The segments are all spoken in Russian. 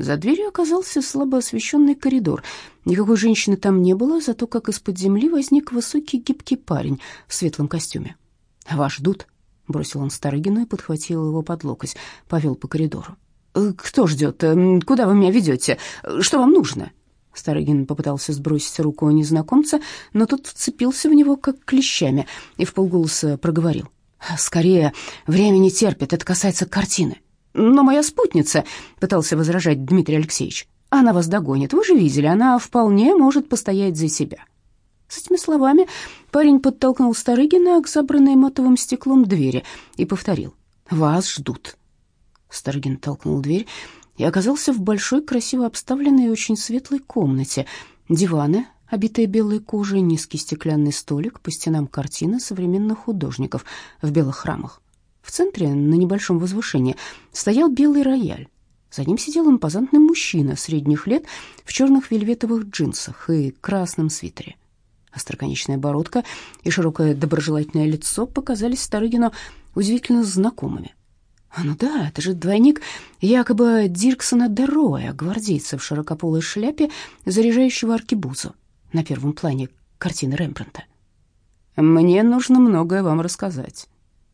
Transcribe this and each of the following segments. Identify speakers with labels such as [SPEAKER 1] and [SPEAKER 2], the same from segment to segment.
[SPEAKER 1] За дверью оказался слабо освещенный коридор. Никакой женщины там не было, зато как из-под земли возник высокий гибкий парень в светлом костюме. «Вас ждут», — бросил он Старыгину и подхватил его под локоть, повел по коридору. «Э, «Кто ждет? Э, куда вы меня ведете? Что вам нужно?» Старыгин попытался сбросить руку незнакомца, но тот вцепился в него как клещами и вполголоса проговорил. «Скорее, время не терпит, это касается картины». «Но моя спутница», — пытался возражать Дмитрий Алексеевич, — «она вас догонит, вы же видели, она вполне может постоять за себя». С этими словами парень подтолкнул Старыгина к забранной матовым стеклом двери и повторил «Вас ждут». Старыгин толкнул дверь и оказался в большой, красиво обставленной и очень светлой комнате. Диваны, обитые белой кожей, низкий стеклянный столик, по стенам картины современных художников в белых рамах. В центре, на небольшом возвышении, стоял белый рояль. За ним сидел импозантный мужчина средних лет в черных вельветовых джинсах и красном свитере. Остроконечная бородка и широкое доброжелательное лицо показались Старыгину удивительно знакомыми. А ну да, это же двойник якобы Дирксона Дероя, гвардейца в широкополой шляпе, заряжающего аркебузу на первом плане картины Рембрандта. «Мне нужно многое вам рассказать», —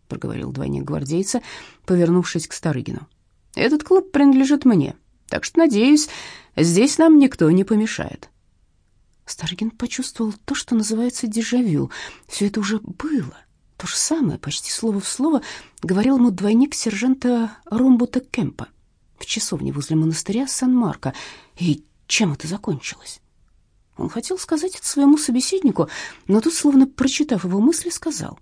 [SPEAKER 1] проговорил двойник гвардейца, повернувшись к Старыгину. «Этот клуб принадлежит мне, так что, надеюсь, здесь нам никто не помешает». Старгин почувствовал то, что называется дежавю. Все это уже было. То же самое, почти слово в слово, говорил ему двойник сержанта Ромбута Кемпа в часовне возле монастыря Сан-Марко. И чем это закончилось? Он хотел сказать это своему собеседнику, но тут, словно прочитав его мысли, сказал.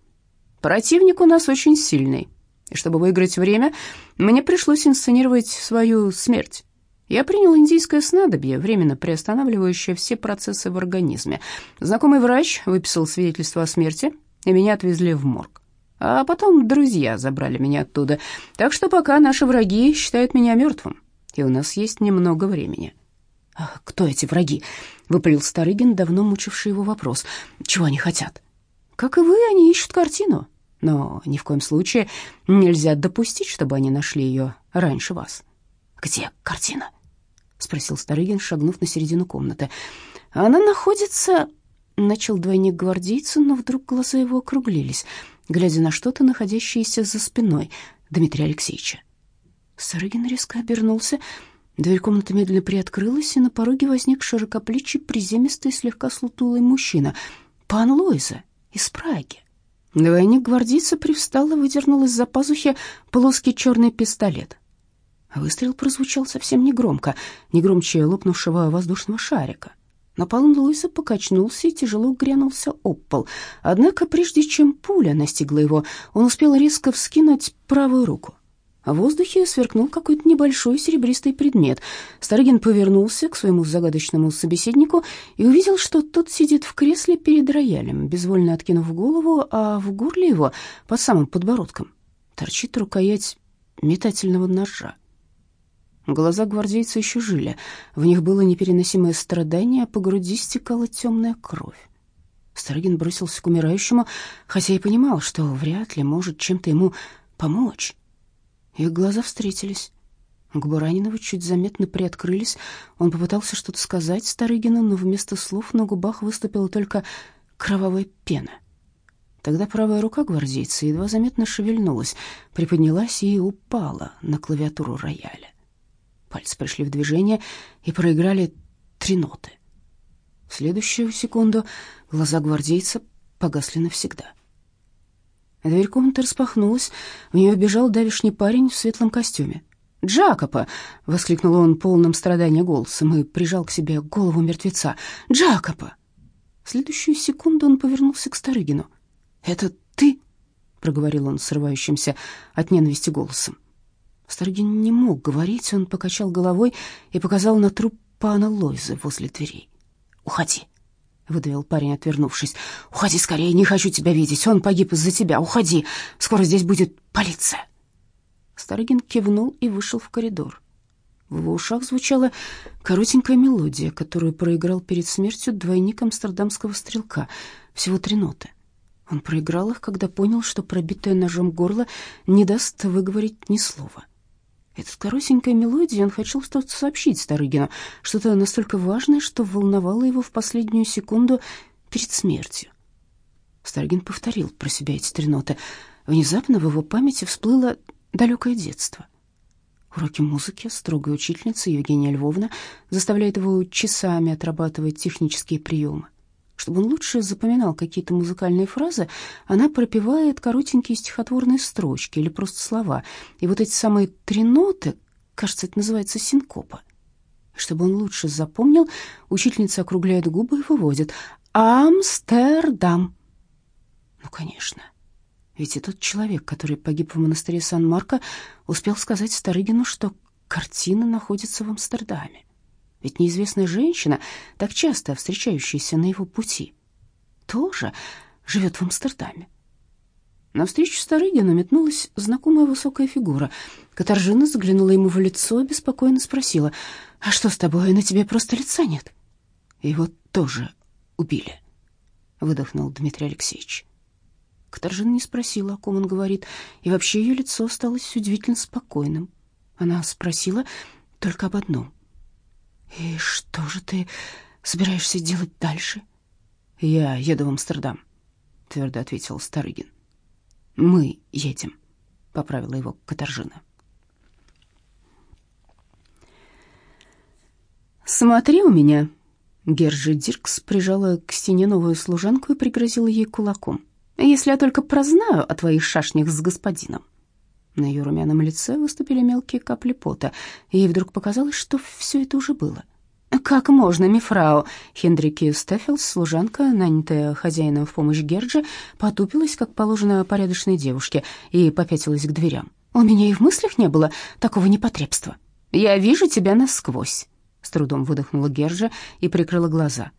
[SPEAKER 1] «Противник у нас очень сильный, и чтобы выиграть время, мне пришлось инсценировать свою смерть. Я принял индийское снадобье, временно приостанавливающее все процессы в организме. Знакомый врач выписал свидетельство о смерти, и меня отвезли в морг. А потом друзья забрали меня оттуда. Так что пока наши враги считают меня мертвым, и у нас есть немного времени. «Кто эти враги?» — выпалил Старыгин, давно мучивший его вопрос. «Чего они хотят?» «Как и вы, они ищут картину, но ни в коем случае нельзя допустить, чтобы они нашли ее раньше вас». «Где картина?» — спросил Старыгин, шагнув на середину комнаты. «Она находится...» — начал двойник гвардейца, но вдруг глаза его округлились, глядя на что-то, находящееся за спиной Дмитрия Алексеевича. Старыгин резко обернулся, дверь комнаты медленно приоткрылась, и на пороге возник широкоплечий, приземистый, слегка слутулый мужчина, пан Лойза из Праги. Двойник гвардейца привстал и выдернул из-за пазухи плоский черный пистолет — Выстрел прозвучал совсем негромко, не громче лопнувшего воздушного шарика. Напалм Луиса покачнулся и тяжело грянулся об пол. Однако, прежде чем пуля настигла его, он успел резко вскинуть правую руку. В воздухе сверкнул какой-то небольшой серебристый предмет. Старыгин повернулся к своему загадочному собеседнику и увидел, что тот сидит в кресле перед роялем, безвольно откинув голову, а в горле его, под самым подбородком, торчит рукоять метательного ножа. Глаза гвардейца еще жили, в них было непереносимое страдание, а по груди стекала темная кровь. Старыгин бросился к умирающему, хотя и понимал, что вряд ли может чем-то ему помочь. Их глаза встретились. Губы раненого чуть заметно приоткрылись. Он попытался что-то сказать Старыгину, но вместо слов на губах выступила только кровавая пена. Тогда правая рука гвардейца едва заметно шевельнулась, приподнялась и упала на клавиатуру рояля. Пальцы пришли в движение и проиграли три ноты. В следующую секунду глаза гвардейца погасли навсегда. Дверь комнаты распахнулась, в нее бежал давишний парень в светлом костюме. «Джакопа!» — воскликнул он полным страдания голосом и прижал к себе голову мертвеца. «Джакопа!» В следующую секунду он повернулся к Старыгину. «Это ты?» — проговорил он срывающимся от ненависти голосом. Старгин не мог говорить, он покачал головой и показал на труп пана Лойзы возле дверей. «Уходи», — выдавил парень, отвернувшись. «Уходи скорее, не хочу тебя видеть, он погиб из-за тебя, уходи, скоро здесь будет полиция». Старгин кивнул и вышел в коридор. В его ушах звучала коротенькая мелодия, которую проиграл перед смертью двойник амстердамского стрелка. Всего три ноты. Он проиграл их, когда понял, что пробитое ножом горло не даст выговорить ни слова. Этой коротенькой мелодией он хотел что-то сообщить Старыгину, что-то настолько важное, что волновало его в последнюю секунду перед смертью. Старыгин повторил про себя эти три ноты. Внезапно в его памяти всплыло далекое детство. Уроки музыки строгая учительница Евгения Львовна заставляет его часами отрабатывать технические приемы. Чтобы он лучше запоминал какие-то музыкальные фразы, она пропевает коротенькие стихотворные строчки или просто слова. И вот эти самые три ноты, кажется, это называется синкопа. Чтобы он лучше запомнил, учительница округляет губы и выводит «Амстердам». Ну, конечно. Ведь и тот человек, который погиб в монастыре Сан-Марко, успел сказать Старыгину, что картина находится в Амстердаме. Ведь неизвестная женщина, так часто встречающаяся на его пути, тоже живет в Амстердаме. На встречу Старыгину метнулась знакомая высокая фигура. Катаржина заглянула ему в лицо и беспокойно спросила, «А что с тобой? На тебе просто лица нет?» «Его тоже убили», — выдохнул Дмитрий Алексеевич. Катаржина не спросила, о ком он говорит, и вообще ее лицо осталось удивительно спокойным. Она спросила только об одном — «И что же ты собираешься делать дальше?» «Я еду в Амстердам», — твердо ответил Старыгин. «Мы едем», — поправила его Катаржина. «Смотри у меня!» Гержи Диркс прижала к стене новую служанку и пригрозила ей кулаком. «Если я только прознаю о твоих шашнях с господином». На ее румяном лице выступили мелкие капли пота. Ей вдруг показалось, что все это уже было. «Как можно, мифрау?» Хендрике Стефелс, служанка, нанятая хозяином в помощь Герджи, потупилась, как положено порядочной девушке, и попятилась к дверям. «У меня и в мыслях не было такого непотребства. Я вижу тебя насквозь», — с трудом выдохнула Герджа и прикрыла глаза.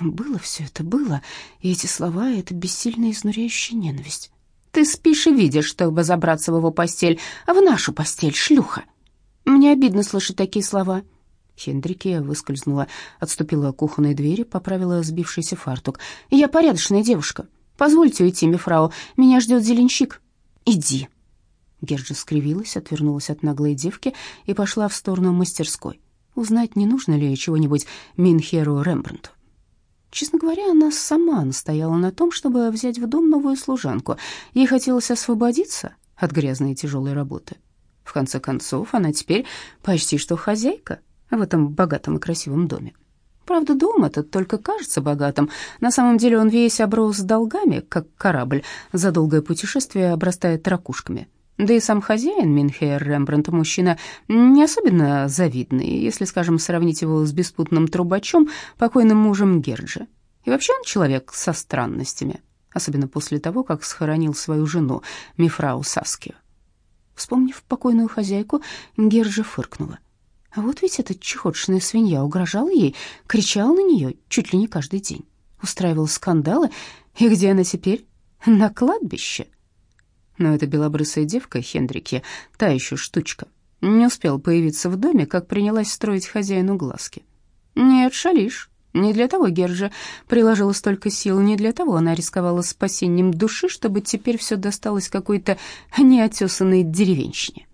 [SPEAKER 1] Было все это, было, и эти слова — это бессильная изнуряющая ненависть. Ты спишь и видишь, чтобы забраться в его постель, а в нашу постель, шлюха. Мне обидно слышать такие слова. Хендрике выскользнула, отступила к кухонной двери, поправила сбившийся фартук. «Я порядочная девушка. Позвольте уйти, мифрау, меня ждет зеленщик». «Иди». Герджа скривилась, отвернулась от наглой девки и пошла в сторону мастерской. Узнать, не нужно ли чего-нибудь Минхеру Рембрандту. Честно говоря, она сама настояла на том, чтобы взять в дом новую служанку. Ей хотелось освободиться от грязной и тяжелой работы. В конце концов, она теперь почти что хозяйка в этом богатом и красивом доме. Правда, дом этот только кажется богатым. На самом деле он весь оброс долгами, как корабль, за долгое путешествие обрастает ракушками. Да и сам хозяин Минхейр Рембрандт мужчина не особенно завидный, если, скажем, сравнить его с беспутным трубачом, покойным мужем Герджи. И вообще он человек со странностями, особенно после того, как схоронил свою жену, Мифрау Саскию. Вспомнив покойную хозяйку, Герджи фыркнула. А вот ведь эта чехотшная свинья угрожала ей, кричала на нее чуть ли не каждый день, устраивала скандалы. И где она теперь? На кладбище. Но эта белобрысая девка Хендрике, та еще штучка, не успела появиться в доме, как принялась строить хозяину глазки. Нет, шалишь. Не для того Гержа приложила столько сил, не для того она рисковала спасением души, чтобы теперь все досталось какой-то неотесанной деревенщине.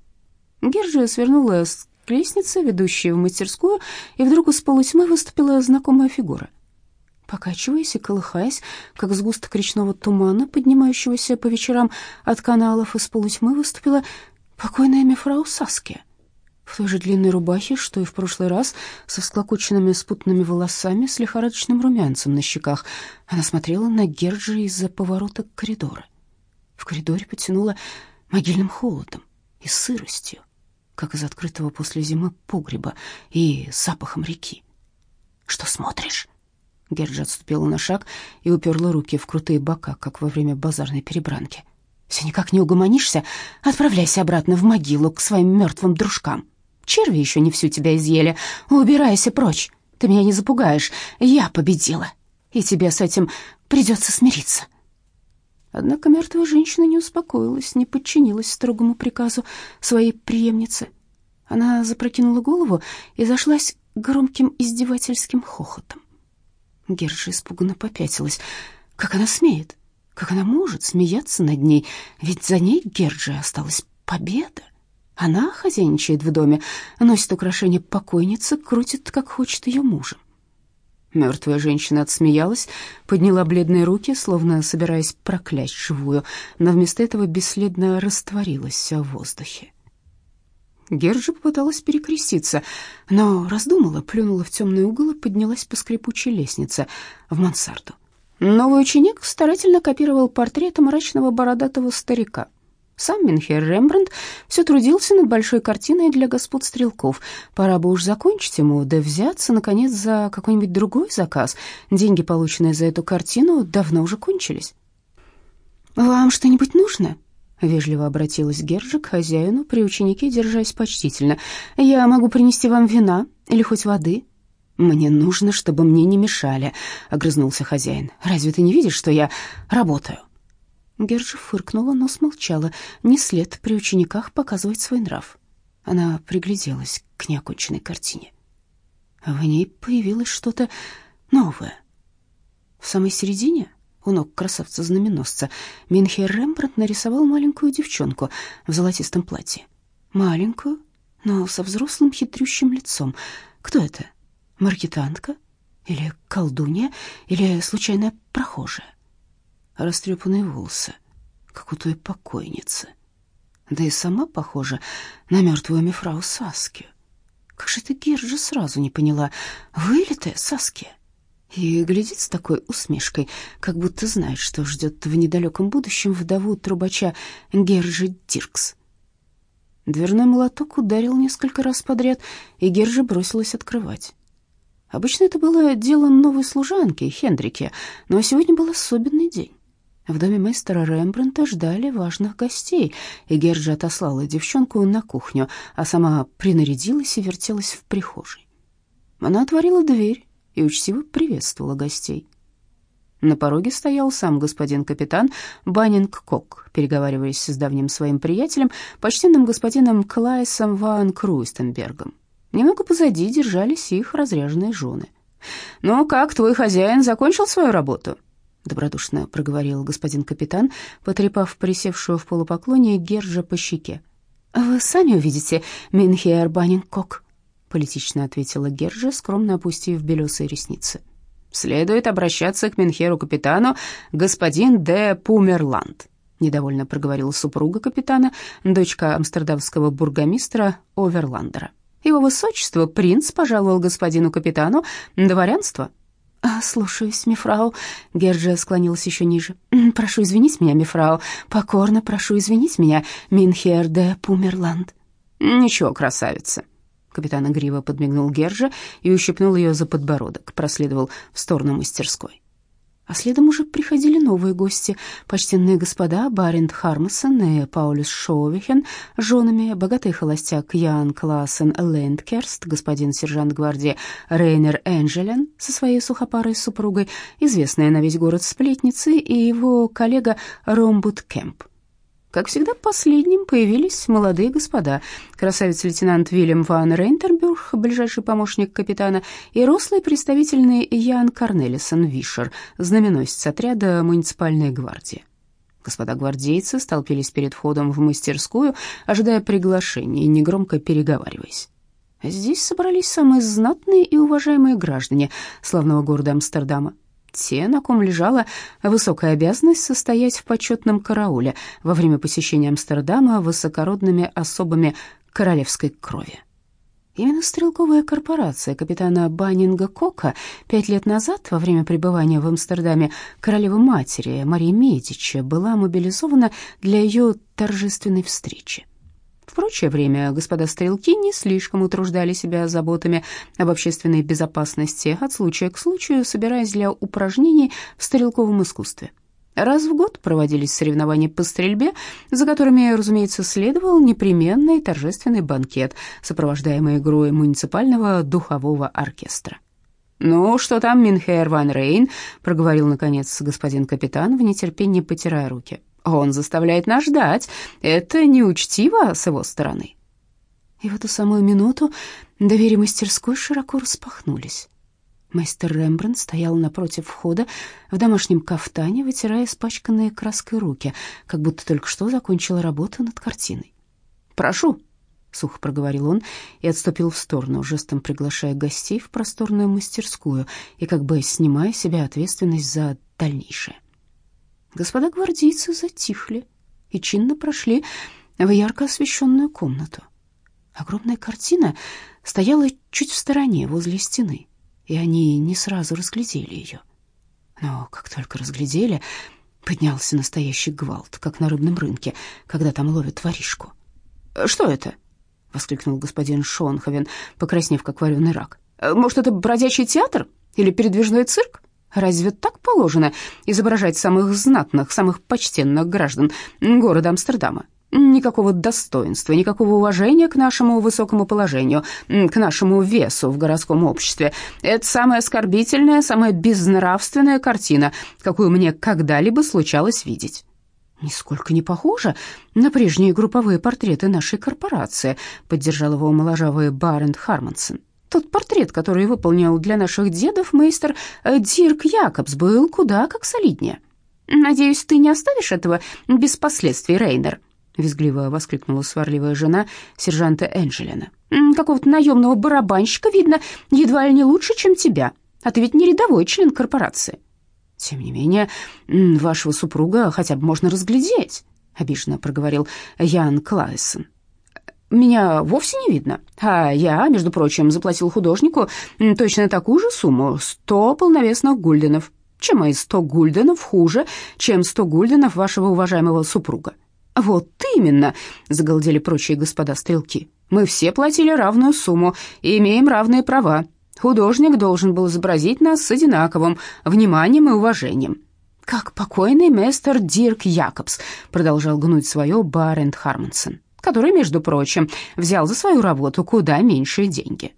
[SPEAKER 1] Гержа свернула с лестнице, ведущей в мастерскую, и вдруг из полутьмы выступила знакомая фигура — Покачиваясь и колыхаясь, как сгусток речного тумана, поднимающегося по вечерам от каналов из полутьмы, выступила покойная мифрау Саския. В той же длинной рубахе, что и в прошлый раз, со всклокоченными спутанными волосами, с лихорадочным румянцем на щеках, она смотрела на Герджи из-за поворота коридора. В коридоре потянуло могильным холодом и сыростью, как из открытого после зимы погреба и запахом реки. «Что смотришь?» Герджа отступила на шаг и уперла руки в крутые бока, как во время базарной перебранки. «Все никак не угомонишься? Отправляйся обратно в могилу к своим мертвым дружкам. Черви еще не всю тебя изъели. Убирайся прочь. Ты меня не запугаешь. Я победила. И тебе с этим придется смириться». Однако мертвая женщина не успокоилась, не подчинилась строгому приказу своей преемницы. Она запрокинула голову и зашлась громким издевательским хохотом. Герджа испуганно попятилась. Как она смеет? Как она может смеяться над ней? Ведь за ней Герджи осталась победа. Она хозяйничает в доме, носит украшения покойницы, крутит, как хочет ее мужем. Мертвая женщина отсмеялась, подняла бледные руки, словно собираясь проклясть живую, но вместо этого бесследно растворилась в воздухе. Герджи попыталась перекреститься, но раздумала, плюнула в темный угол и поднялась по скрипучей лестнице в мансарду. Новый ученик старательно копировал портрет мрачного бородатого старика. Сам Минхер Рембрандт все трудился над большой картиной для господ стрелков. Пора бы уж закончить ему, да взяться, наконец, за какой-нибудь другой заказ. Деньги, полученные за эту картину, давно уже кончились. «Вам что-нибудь нужно?» Вежливо обратилась Герджа к хозяину, при ученике держась почтительно. «Я могу принести вам вина или хоть воды?» «Мне нужно, чтобы мне не мешали», — огрызнулся хозяин. «Разве ты не видишь, что я работаю?» Герджа фыркнула, но смолчала. Не след при учениках показывать свой нрав. Она пригляделась к неоконченной картине. В ней появилось что-то новое. В самой середине у ног красавца-знаменосца, Минхер Рембрандт нарисовал маленькую девчонку в золотистом платье. Маленькую, но со взрослым хитрющим лицом. Кто это? Маркетантка? Или колдунья? Или случайная прохожая? Растрепанные волосы, как у той покойницы. Да и сама похожа на мертвую мифрау Саскию. Как же ты, Герджа, сразу не поняла? Вылитая Саския? И глядит с такой усмешкой, как будто знает, что ждет в недалеком будущем вдову трубача Гержи Диркс. Дверной молоток ударил несколько раз подряд, и Гержи бросилась открывать. Обычно это было дело новой служанки, Хендрике, но сегодня был особенный день. В доме мастера Рембрандта ждали важных гостей, и Герджи отослала девчонку на кухню, а сама принарядилась и вертелась в прихожей. Она отворила дверь и учтиво приветствовала гостей. На пороге стоял сам господин капитан Баннинг Кок, переговариваясь с давним своим приятелем, почтенным господином Клайсом ван Круистенбергом. Немного позади держались их разряженные жены. «Ну как, твой хозяин закончил свою работу?» — добродушно проговорил господин капитан, потрепав присевшую в полупоклоне Гержа по щеке. «Вы сами увидите, Минхиер Баннинг Кок», политично ответила Гержа, скромно опустив белесые ресницы. Следует обращаться к Менхеру-капитану господин де Пумерланд, недовольно проговорила супруга капитана, дочка амстердамского бургомистра Оверландера. Его высочество принц пожаловал господину капитану дворянство. «А, «Слушаюсь, мифрау». Герджа склонилась еще ниже. «Прошу извинить меня, мифрау. Покорно прошу извинить меня, Минхер де Пумерланд». «Ничего, красавица. Капитан игриво подмигнул Герже и ущипнул ее за подбородок, проследовал в сторону мастерской. А следом уже приходили новые гости, почтенные господа Барент Хармсон и Паулюс Шоувихен с женами, богатый холостяк Ян Классен Лендкерст, господин сержант гвардии Рейнер Энджелен со своей сухопарой супругой, известной на весь город сплетницей, и его коллега Ромбут Кемп. Как всегда, последним появились молодые господа. Красавец-лейтенант Вильям ван Рейнтербюрг, ближайший помощник капитана, и рослый представительный Ян Корнелисон Вишер, знаменосец отряда муниципальной гвардии. Господа гвардейцы столпились перед входом в мастерскую, ожидая приглашения и негромко переговариваясь. Здесь собрались самые знатные и уважаемые граждане славного города Амстердама те, на ком лежала высокая обязанность состоять в почетном карауле во время посещения Амстердама высокородными особами королевской крови. Именно стрелковая корпорация капитана Баннинга Кока пять лет назад, во время пребывания в Амстердаме королевы-матери Марии Медичи, была мобилизована для ее торжественной встречи. В прочее время господа стрелки не слишком утруждали себя заботами об общественной безопасности, от случая к случаю собираясь для упражнений в стрелковом искусстве. Раз в год проводились соревнования по стрельбе, за которыми, разумеется, следовал непременный торжественный банкет, сопровождаемый игрой муниципального духового оркестра. «Ну, что там, Минхер Ван Рейн?» — проговорил, наконец, господин капитан, в нетерпении потирая руки. Он заставляет нас ждать. Это неучтиво с его стороны. И в эту самую минуту двери мастерской широко распахнулись. Мастер Рембрандт стоял напротив входа в домашнем кафтане, вытирая испачканные краской руки, как будто только что закончил работу над картиной. «Прошу», сухо проговорил он и отступил в сторону, жестом приглашая гостей в просторную мастерскую и как бы снимая себя ответственность за дальнейшее. Господа гвардейцы затихли и чинно прошли в ярко освещенную комнату. Огромная картина стояла чуть в стороне, возле стены, и они не сразу разглядели ее. Но как только разглядели, поднялся настоящий гвалт, как на рыбном рынке, когда там ловят воришку. «Что это?» — воскликнул господин Шонховен, покраснев, как вареный рак. «Может, это бродячий театр или передвижной цирк? Разве так положено изображать самых знатных, самых почтенных граждан города Амстердама? Никакого достоинства, никакого уважения к нашему высокому положению, к нашему весу в городском обществе. Это самая оскорбительная, самая безнравственная картина, какую мне когда-либо случалось видеть. Нисколько не похоже на прежние групповые портреты нашей корпорации, поддержал его моложавый Барент Хармонсон. Тот портрет, который выполнил для наших дедов мейстер э, Дирк Якобс, был куда как солиднее. Надеюсь, ты не оставишь этого без последствий, Рейнер. — визгливо воскликнула сварливая жена сержанта Энджелина. «Какого-то наемного барабанщика, видно, едва ли не лучше, чем тебя. А ты ведь не рядовой член корпорации». «Тем не менее, вашего супруга хотя бы можно разглядеть», — обиженно проговорил Ян Клайсон. «Меня вовсе не видно, а я, между прочим, заплатил художнику точно такую же сумму — сто полновесных гульденов. Чем мои сто гульденов хуже, чем сто гульденов вашего уважаемого супруга?» «Вот именно», — загалдели прочие господа стрелки. «Мы все платили равную сумму и имеем равные права. Художник должен был изобразить нас с одинаковым вниманием и уважением». «Как покойный мистер Дирк Якобс», — продолжал гнуть свое Барент Хармонсон, который, между прочим, взял за свою работу куда меньшие деньги.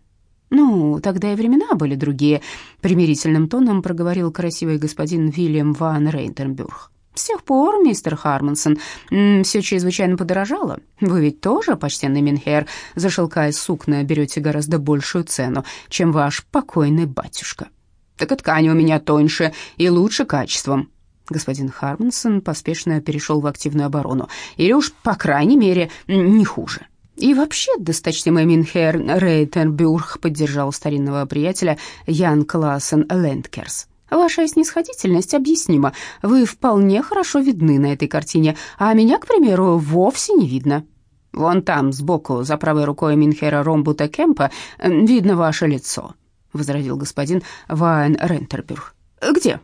[SPEAKER 1] «Ну, тогда и времена были другие», — примирительным тоном проговорил красивый господин Вильям ван Рейнтербюрг. С тех пор, мистер Хармонсон, все чрезвычайно подорожало. Вы ведь тоже, почтенный Минхер, за шелка и сукна берете гораздо большую цену, чем ваш покойный батюшка. Так и ткань у меня тоньше и лучше качеством. Господин Хармонсон поспешно перешел в активную оборону. Или уж, по крайней мере, не хуже. И вообще, досточтимый минхер Рейтенбюрг поддержал старинного приятеля Ян Классен Лендкерс. Ваша снисходительность объяснима. Вы вполне хорошо видны на этой картине, а меня, к примеру, вовсе не видно. Вон там, сбоку, за правой рукой минхера Ромбута Кемпа, видно ваше лицо», — возразил господин Вайн Рентербюрг. «Где?»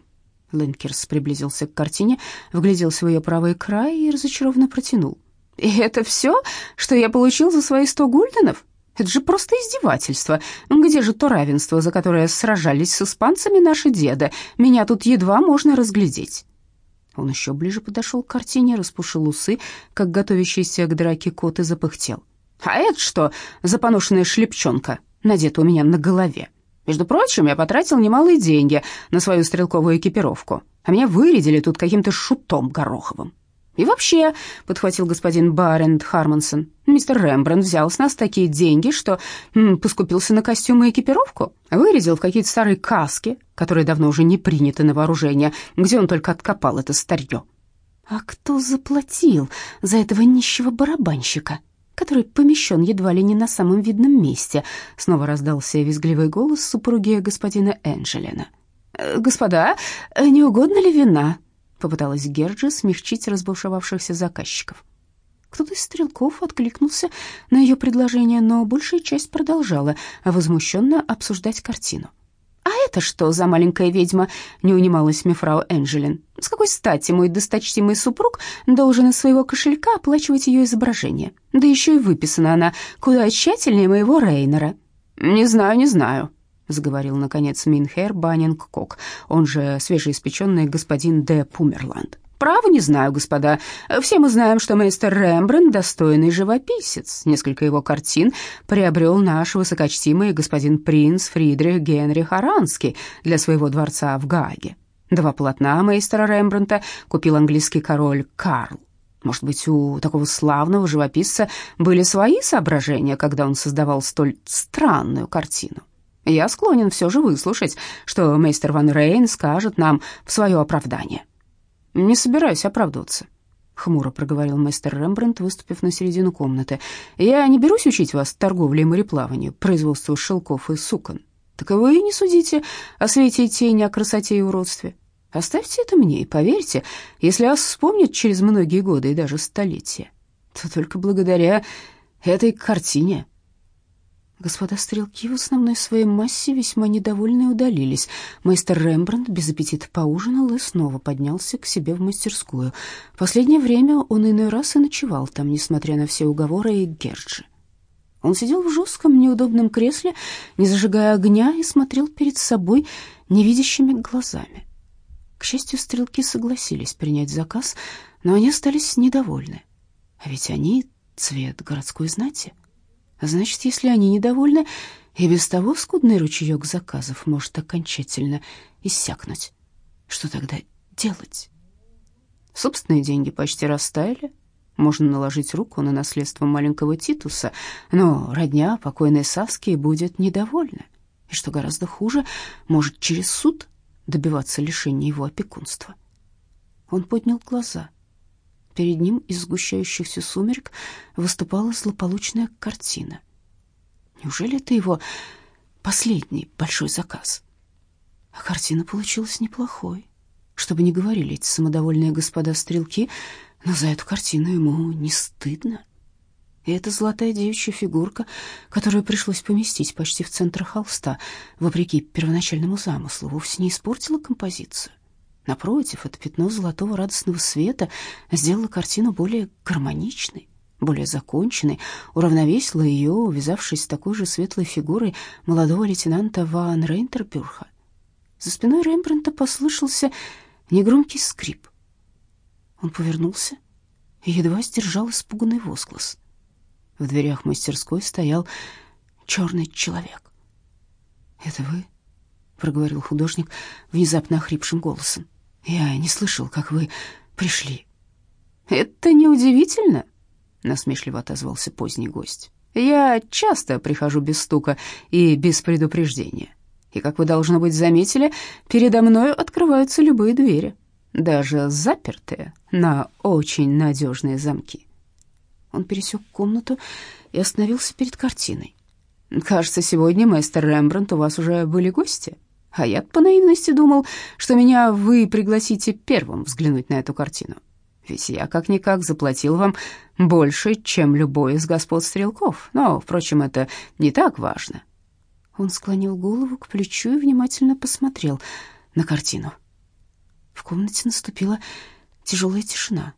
[SPEAKER 1] Ленкерс приблизился к картине, вгляделся в ее правый край и разочарованно протянул. «И это все, что я получил за свои сто гульденов?» Это же просто издевательство. Где же то равенство, за которое сражались с испанцами наши деды? Меня тут едва можно разглядеть». Он еще ближе подошел к картине, распушил усы, как готовящийся к драке кот, и запыхтел. «А это что за поношенная шлепчонка, надета у меня на голове? Между прочим, я потратил немалые деньги на свою стрелковую экипировку, а меня вырядили тут каким-то шутом гороховым. «И вообще», — подхватил господин Барент Хармонсон, «мистер Рембрандт взял с нас такие деньги, что м, поскупился на костюмы и экипировку, вырядил в какие-то старые каски, которые давно уже не приняты на вооружение, где он только откопал это старье». «А кто заплатил за этого нищего барабанщика?» Который помещен едва ли не на самом видном месте», — снова раздался визгливый голос супруги господина Энджелина. «Э, «Господа, не угодно ли вина?» Попыталась Герджи смягчить разбушевавшихся заказчиков. Кто-то из стрелков откликнулся на ее предложение, но большая часть продолжала возмущенно обсуждать картину. «А это что за маленькая ведьма?» — не унималась мифрау Энджелин. «С какой стати мой досточтимый супруг должен из своего кошелька оплачивать ее изображение? Да еще и выписана она куда тщательнее моего Рейнера». «Не знаю, не знаю», заговорил, наконец, Минхер Баннинг Кок, он же свежеиспеченный господин Де Пумерланд. «Право не знаю, господа. Все мы знаем, что мистер Рембрандт — достойный живописец. Несколько его картин приобрел наш высокочтимый господин принц Фридрих Генрих Аранский для своего дворца в Гааге. Два полотна мейстера Рембрандта купил английский король Карл. Может быть, у такого славного живописца были свои соображения, когда он создавал столь странную картину? Я склонен все же выслушать, что мейстер Ван Рейн скажет нам в свое оправдание. Не собираюсь оправдываться. хмуро проговорил мастер Рембрандт, выступив на середину комнаты. «Я не берусь учить вас торговле и мореплаванию, производству шелков и сукон. Так и вы не судите о свете и тени, о красоте и уродстве. Оставьте это мне и поверьте, если вас вспомнят через многие годы и даже столетия, то только благодаря этой картине». Господа стрелки в основной своей массе весьма недовольны удалились. Мастер Рембрандт без аппетита поужинал и снова поднялся к себе в мастерскую. В последнее время он иной раз и ночевал там, несмотря на все уговоры и Герджи. Он сидел в жестком неудобном кресле, не зажигая огня, и смотрел перед собой невидящими глазами. К счастью, стрелки согласились принять заказ, но они остались недовольны. А ведь они — цвет городской знати. Значит, если они недовольны, и без того скудный ручеек заказов может окончательно иссякнуть. Что тогда делать? Собственные деньги почти растаяли. Можно наложить руку на наследство маленького Титуса, но родня покойной Саски будет недовольна. И что гораздо хуже, может через суд добиваться лишения его опекунства. Он поднял глаза — Перед ним из сгущающихся сумерек выступала злополучная картина. Неужели это его последний большой заказ? А картина получилась неплохой. Чтобы не говорили эти самодовольные господа-стрелки, но за эту картину ему не стыдно. И эта золотая девичья фигурка, которую пришлось поместить почти в центр холста, вопреки первоначальному замыслу, вовсе не испортила композицию. Напротив, это пятно золотого радостного света сделало картину более гармоничной, более законченной, уравновесило ее, увязавшись с такой же светлой фигурой молодого лейтенанта Ван Рейнтербюрха. За спиной Рембрандта послышался негромкий скрип. Он повернулся и едва сдержал испуганный возглас. В дверях мастерской стоял черный человек. «Это вы?» — проговорил художник внезапно охрипшим голосом. Я не слышал, как вы пришли. Это неудивительно, насмешливо отозвался поздний гость. Я часто прихожу без стука и без предупреждения. И, как вы, должно быть, заметили, передо мной открываются любые двери, даже запертые на очень надежные замки. Он пересек комнату и остановился перед картиной. «Кажется, сегодня, мастер Рембрандт, у вас уже были гости?» А я по наивности думал, что меня вы пригласите первым взглянуть на эту картину. Ведь я как-никак заплатил вам больше, чем любой из господ стрелков. Но, впрочем, это не так важно. Он склонил голову к плечу и внимательно посмотрел на картину. В комнате наступила тяжелая тишина.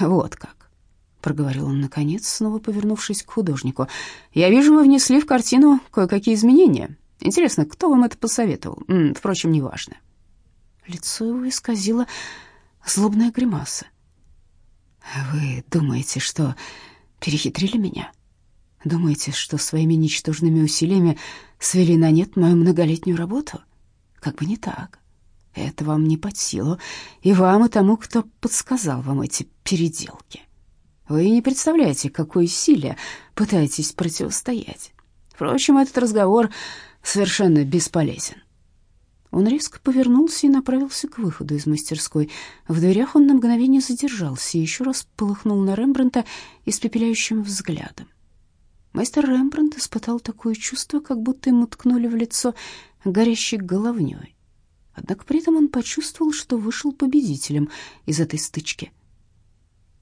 [SPEAKER 1] «Вот как», — проговорил он наконец, снова повернувшись к художнику. «Я вижу, вы внесли в картину кое-какие изменения. Интересно, кто вам это посоветовал? Впрочем, неважно. Лицо его исказило злобная гримаса. Вы думаете, что перехитрили меня? Думаете, что своими ничтожными усилиями свели на нет мою многолетнюю работу? Как бы не так. Это вам не под силу, и вам, и тому, кто подсказал вам эти переделки. Вы не представляете, какой силе пытаетесь противостоять. Впрочем, этот разговор совершенно бесполезен. Он резко повернулся и направился к выходу из мастерской. В дверях он на мгновение задержался и еще раз полыхнул на Рембрандта испепеляющим взглядом. Мастер Рембрандт испытал такое чувство, как будто ему ткнули в лицо горящей головней. Однако при этом он почувствовал, что вышел победителем из этой стычки.